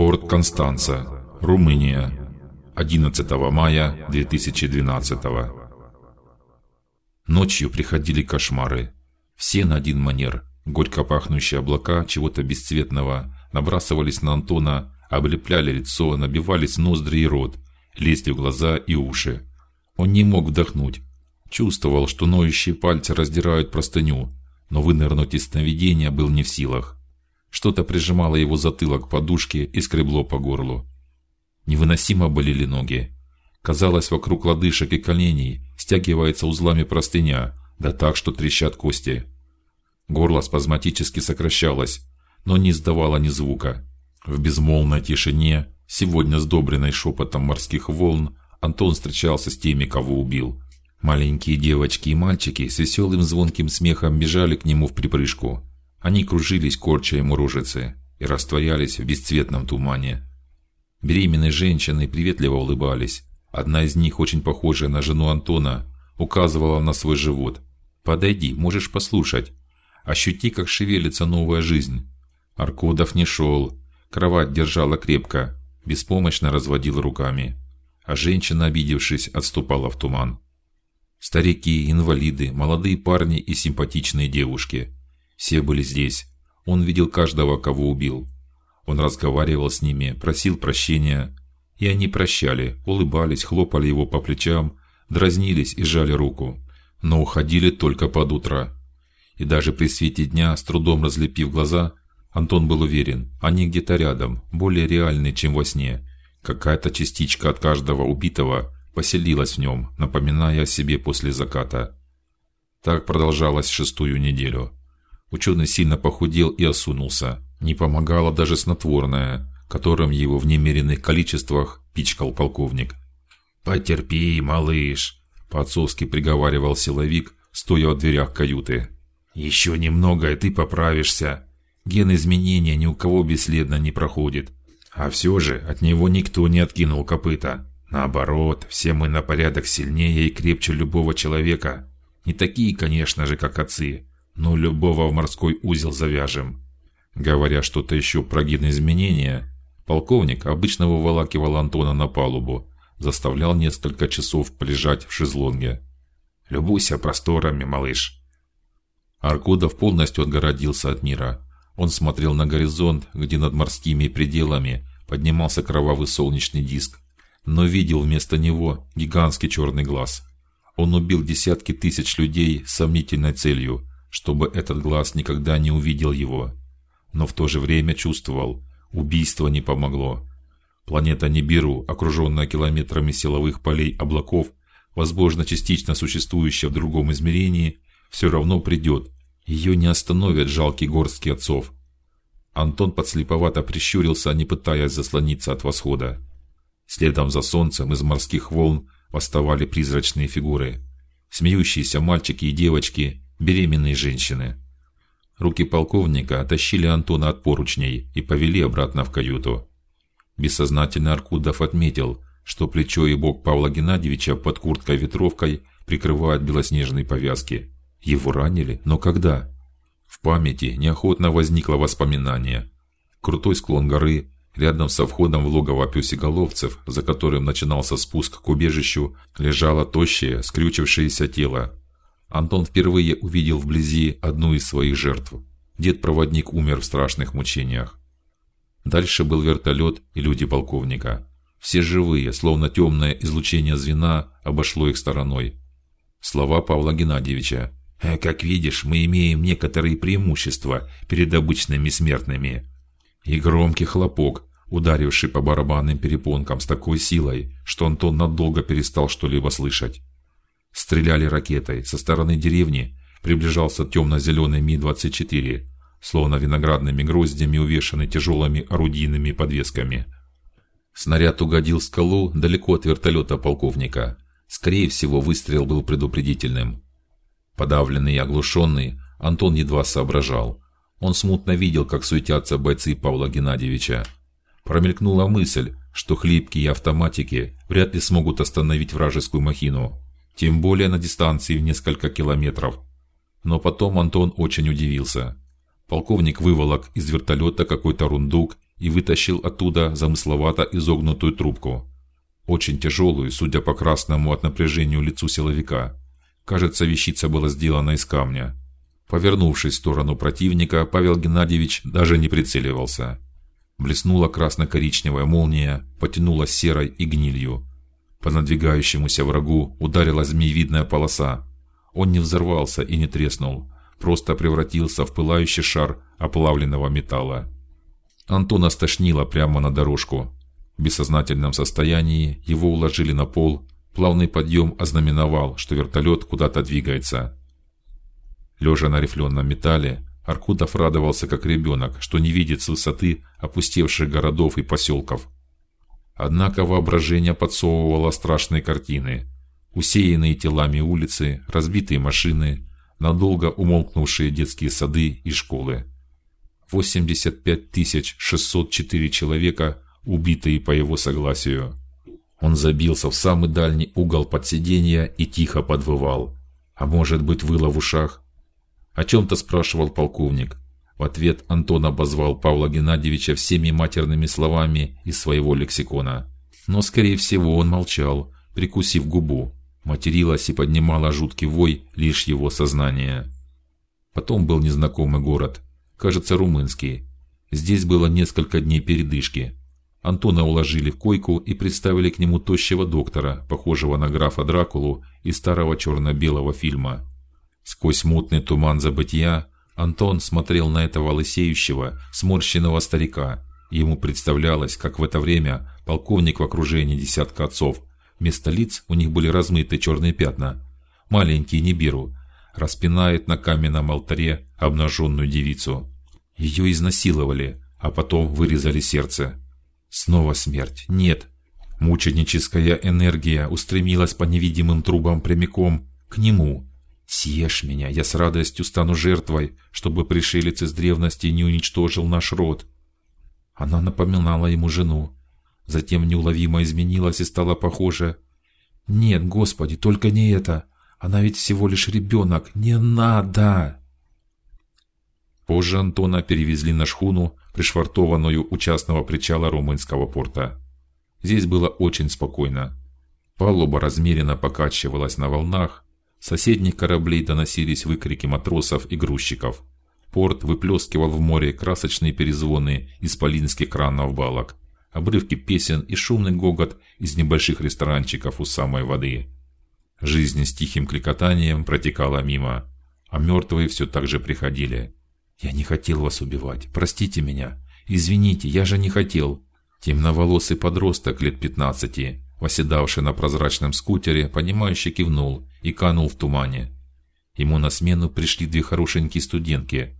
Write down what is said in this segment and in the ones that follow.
Порт Констанца, Румыния. 11 мая 2012. Ночью приходили кошмары. Все на один манер. Горько пахнущие облака чего-то бесцветного набрасывались на Антона, облепляли лицо, набивались ноздри и рот, лезли в глаза и уши. Он не мог вдохнуть. Чувствовал, что ноющие пальцы раздирают простыню, но вынырнуть из сновидения был не в силах. Что-то прижимало его затылок к подушке и скребло по горлу. Невыносимо болели ноги. Казалось, вокруг лодыжек и коленей стягивается узлами простыня, да так, что трещат кости. Горло спазматически сокращалось, но не издавало ни звука. В безмолвной тишине, сегодня сдобренной шепотом морских волн, Антон встречался с теми, кого убил. Маленькие девочки и мальчики с веселым звонким смехом бежали к нему в припрыжку. Они кружились, корча ему рожицы, и растворялись в бесцветном тумане. Беременные женщины приветливо улыбались. Одна из них, очень похожая на жену Антона, указывала на свой живот. Подойди, можешь послушать. Ощути, как шевелится новая жизнь. Аркодов не шел, кровать держала крепко, беспомощно разводил руками, а женщина, обидевшись, отступала в туман. Старики, инвалиды, молодые парни и симпатичные девушки все были здесь. Он видел каждого, кого убил. Он разговаривал с ними, просил прощения, и они прощали, улыбались, хлопали его по плечам, дразнились и жали руку, но уходили только под утро. И даже при свете дня, с трудом разлепив глаза, Антон был уверен, они где-то рядом, более реальные, чем во сне. Какая-то частичка от каждого убитого поселилась в нем, напоминая о себе после заката. Так продолжалось шестую неделю. Ученый сильно похудел и осунулся. Не помогало даже снотворное, которым его в немеренных количествах пичкал полковник. Потерпи, малыш, по-отцовски приговаривал силовик, стоя в дверях каюты. Еще немного, и ты поправишься. Ген изменения ни у кого бесследно не проходит. А все же от него никто не откинул копыта. Наоборот, все мы на порядок сильнее и крепче любого человека. Не такие, конечно же, как отцы, но любого в морской узел завяжем. Говоря что-то еще про гидоизменения, полковник обычно выволакивал Антона на палубу, заставлял несколько часов полежать в шезлонге. Любуйся просторами, малыш. Аркудов полностью отгородился от мира. Он смотрел на горизонт, где над морскими пределами поднимался кровавый солнечный диск, но видел вместо него гигантский черный глаз. Он убил десятки тысяч людей сомнительной целью, чтобы этот глаз никогда не увидел его, но в то же время чувствовал, убийство не помогло. Планета Нибиру, окруженная километрами силовых полей облаков, возможно, частично существующая в другом измерении, все равно придет. Ее не остановят жалкие горстки отцов. Антон подслеповато прищурился, не пытаясь заслониться от восхода. Следом за солнцем из морских волн восставали призрачные фигуры, смеющиеся мальчики и девочки, беременные женщины. Руки полковника оттащили Антона от поручней и повели обратно в каюту. Бессознательно Аркудов отметил, что плечо и бок Павла Геннадьевича под курткой ветровкой прикрывают белоснежные повязки. Его ранили, но когда? В памяти неохотно возникло воспоминание. Крутой склон горы, рядом со входом в логово пёсеголовцев, за которым начинался спуск к убежищу, лежало тощее, скрючившееся тело, Антон впервые увидел вблизи одну из своих жертв. Дед-проводник умер в страшных мучениях. Дальше был вертолет и люди полковника. Все живые, словно темное излучение звена обошло их стороной. Слова Павла Геннадьевича. «Э, как видишь, мы имеем некоторые преимущества перед обычными смертными. И громкий хлопок, ударивший по барабанным перепонкам с такой силой, что Антон надолго перестал что-либо слышать. Стреляли ракетой со стороны деревни. Приближался темно-зеленый Ми-24, словно виноградными гроздями увешанный тяжелыми орудийными подвесками. Снаряд угодил в скалу далеко от вертолета полковника. Скорее всего, выстрел был предупредительным. Подавленный и оглушенный, Антон едва соображал. Он смутно видел, как суетятся бойцы Павла Геннадьевича. Промелькнула мысль, что хлипкие автоматики вряд ли смогут остановить вражескую махину тем более на дистанции в несколько километров. Но потом Антон очень удивился. Полковник выволок из вертолета какой-то рундук и вытащил оттуда замысловато изогнутую трубку, очень тяжелую, судя по красному от напряжения лицу силовика. Кажется, вещица была сделана из камня. Повернувшись в сторону противника, Павел Геннадьевич даже не прицеливался. Блеснула красно-коричневая молния, потянулась серой и гнилью. По надвигающемуся врагу ударила змеевидная полоса. Он не взорвался и не треснул, просто превратился в пылающий шар оплавленного металла. Антона стошнило прямо на дорожку. В бессознательном состоянии его уложили на пол. Плавный подъем ознаменовал, что вертолет куда-то двигается. Лежа на рифленом металле, Аркудов радовался как ребенок, что не видит с высоты опустевших городов и поселков. Однако воображение подсовывало страшные картины: усеянные телами улицы, разбитые машины, надолго умолкнувшие детские сады и школы. 85 тысяч 604 человека, убитые по его согласию. Он забился в самый дальний угол под сиденья и тихо подвывал. А может быть, выло в ушах? О чем-то спрашивал полковник. В ответ Антон обозвал Павла Геннадьевича всеми матерными словами из своего лексикона. Но скорее всего он молчал, прикусив губу. Материлась и поднимала жуткий вой лишь его сознание. Потом был незнакомый город, кажется, румынский. Здесь было несколько дней передышки. Антона уложили в койку и представили к нему тощего доктора, похожего на графа Дракулу из старого черно-белого фильма. Сквозь мутный туман забытия Антон смотрел на этого лысеющего, сморщенного старика. Ему представлялось, как в это время полковник в окружении десятка отцов. Вместо лиц у них были размыты черные пятна. Маленький Нибиру распинает на каменном алтаре обнаженную девицу. Ее изнасиловали, а потом вырезали сердце. Снова смерть. Нет. Мученическая энергия устремилась по невидимым трубам прямиком к нему. Съешь меня, я с радостью стану жертвой, чтобы пришелец из древности не уничтожил наш род. Она напоминала ему жену, затем неуловимо изменилась и стала похожа. Нет, Господи, только не это. Она ведь всего лишь ребенок. Не надо. Позже Антона перевезли на шхуну, пришвартованную у частного причала румынского порта. Здесь было очень спокойно. Палуба размеренно покачивалась на волнах, соседних кораблей доносились выкрики матросов и грузчиков. Порт выплескивал в море красочные перезвоны из полинских кранов балок, обрывки песен и шумный гогот из небольших ресторанчиков у самой воды. Жизнь с тихим кликотанием протекала мимо, а мертвые все так же приходили. Я не хотел вас убивать, простите меня, извините, я же не хотел. Темноволосый подросток лет пятнадцати, восседавший на прозрачном скутере, понимающе кивнул и канул в тумане. Ему на смену пришли две хорошенькие студентки.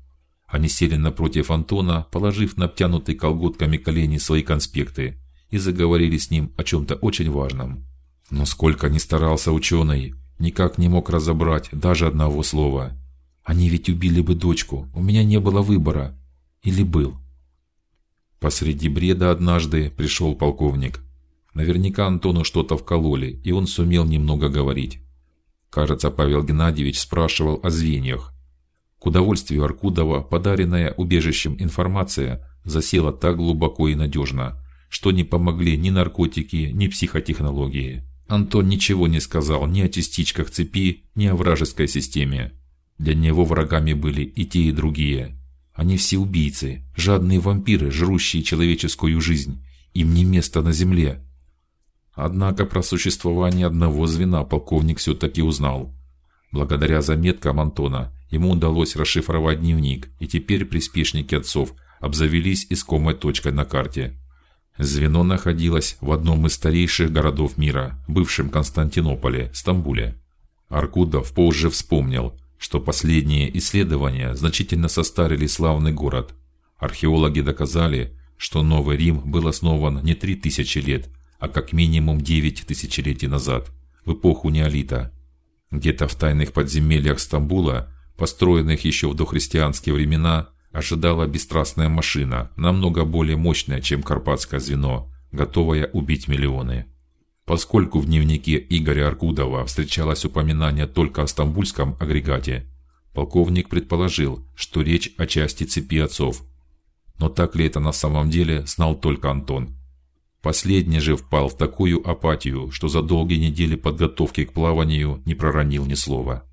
Они сели напротив Антона, положив на обтянутые колготками колени свои конспекты, и заговорили с ним о чем-то очень важном. Но сколько ни старался ученый, никак не мог разобрать даже одного слова. Они ведь убили бы дочку. У меня не было выбора. Или был? Посреди бреда однажды пришел полковник. Наверняка Антону что-то вкололи, и он сумел немного говорить. Кажется, Павел Геннадьевич спрашивал о звеньях. К удовольствию Аркудова подаренная убежищем информация засела так глубоко и надежно, что не помогли ни наркотики, ни психотехнологии. Антон ничего не сказал ни о частичках цепи, ни о вражеской системе. Для него врагами были и те, и другие. Они все убийцы, жадные вампиры, жрущие человеческую жизнь. Им не место на земле. Однако про существование одного звена полковник все-таки узнал. Благодаря заметкам Антона ему удалось расшифровать дневник, и теперь приспешники отцов обзавелись искомой точкой на карте. Звено находилось в одном из старейших городов мира, бывшем Константинополе, Стамбуле. Аркудов позже вспомнил, что последние исследования значительно состарили славный город. Археологи доказали, что Новый Рим был основан не три тысячи лет, а как минимум девять тысячелетий назад, в эпоху неолита. Где-то в тайных подземельях Стамбула, построенных еще в дохристианские времена, ожидала бесстрастная машина, намного более мощная, чем Карпатское звено, готовая убить миллионы. Поскольку в дневнике Игоря Аркудова встречалось упоминание только о стамбульском агрегате, полковник предположил, что речь о части цепи отцов. Но так ли это на самом деле, знал только Антон. Последний же впал в такую апатию, что за долгие недели подготовки к плаванию не проронил ни слова.